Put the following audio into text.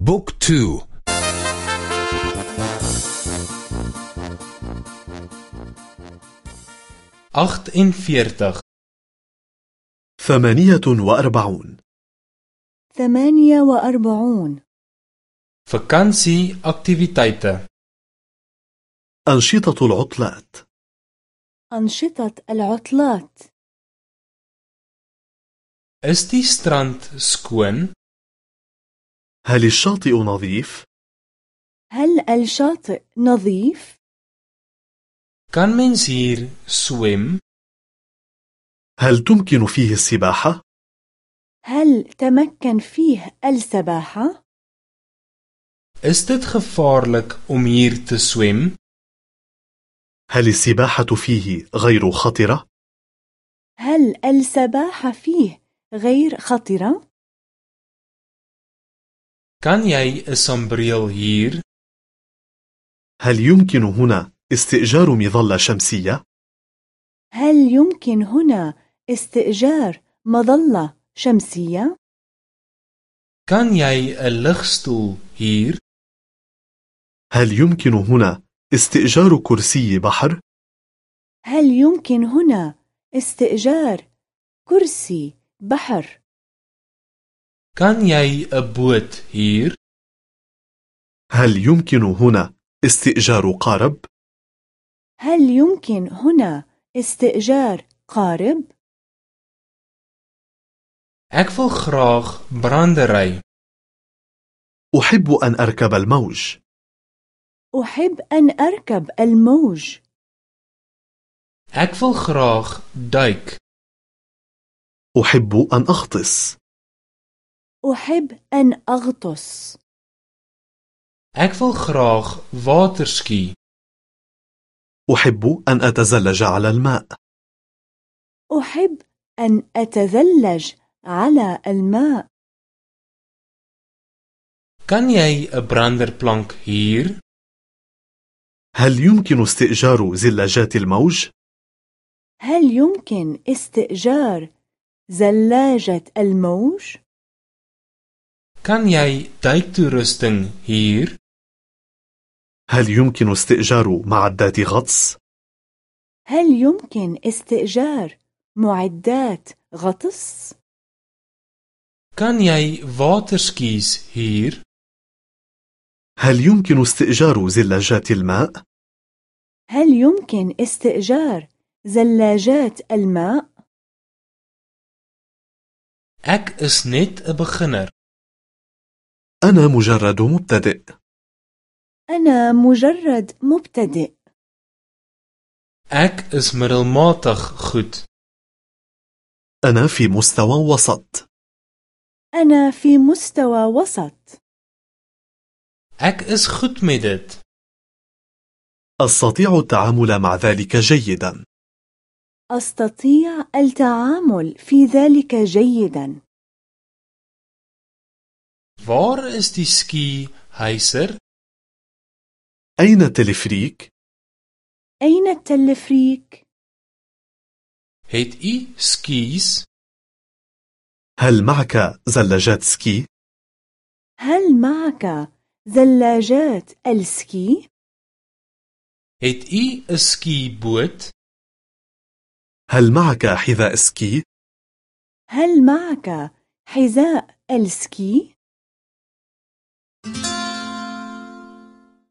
Book two. Agt en veertig ثمانية وأربعون. ثمانية وأربعون. Vakansie aktiwiteite أنشطة العطلات. أنشطة العطلات. استي ستراند سكون هل الشاطئ نظيف؟ هل الشاطئ نظيف؟ كان hier swem هل تمكن فيه السباحة؟ هل تمكن فيه السباحة؟ Is dit gevaarlik om hier te swem? هل السباحة فيه غير خطرة؟ هل السباحة فيه غير خطرة؟ Jy 'n sambreel hier? هل يمكن هنا استئجار مظلة شمسية؟ هل يمكن هنا استئجار مظلة شمسية؟ Kan jy 'n ligstoel hier? هل يمكن هنا استئجار كرسي بحر؟ هل يمكن هنا استئجار كرسي بحر؟ Kan jy 'n boot hier? هل يمكن هنا استئجار قارب؟ هل يمكن هنا استئجار قارب؟ Ek wil graag brandery. أحب أن أركب الموج أحب أن أركب الموج. Ek wil graag duik. أحب أن أغطس أحب أن أغطس. Ek wil graag waterski. أحب أن أتزلج على الماء أحب أن أتزلج على الماء. Kan jy 'n branderplank hier? هل يمكن استئجار زلاجات الموج؟ هل يمكن استئجار زلاجة الموج؟ Kan jy duiktoerusting hier? هل يمكن استئجار معدات غطس؟ هل يمكن استئجار معدات غطس؟ Kan jy waterskies hier? هل يمكن استئجار زلاجات الماء؟ هل يمكن استئجار زلاجات الماء؟ Ek is net 'n beginner. أنا مجرد مبتدئ أنا مجرد مبتدئ. Ek is middelmatig goed. أنا في مستوى وسط أنا في مستوى وسط. Ek is goed met dit. أستطيع التعامل مع ذلك جيدا أستطيع التعامل في ذلك جيدا. Waar is die ski hyser? أين التلفريك؟ أين التلفريك؟ Het u skis? هل معك زلاجات سكي؟ هل معك زلاجات السكي؟ Het u 'n skiboot? هل معك حذاء سكي؟ هل معك حذاء السكي؟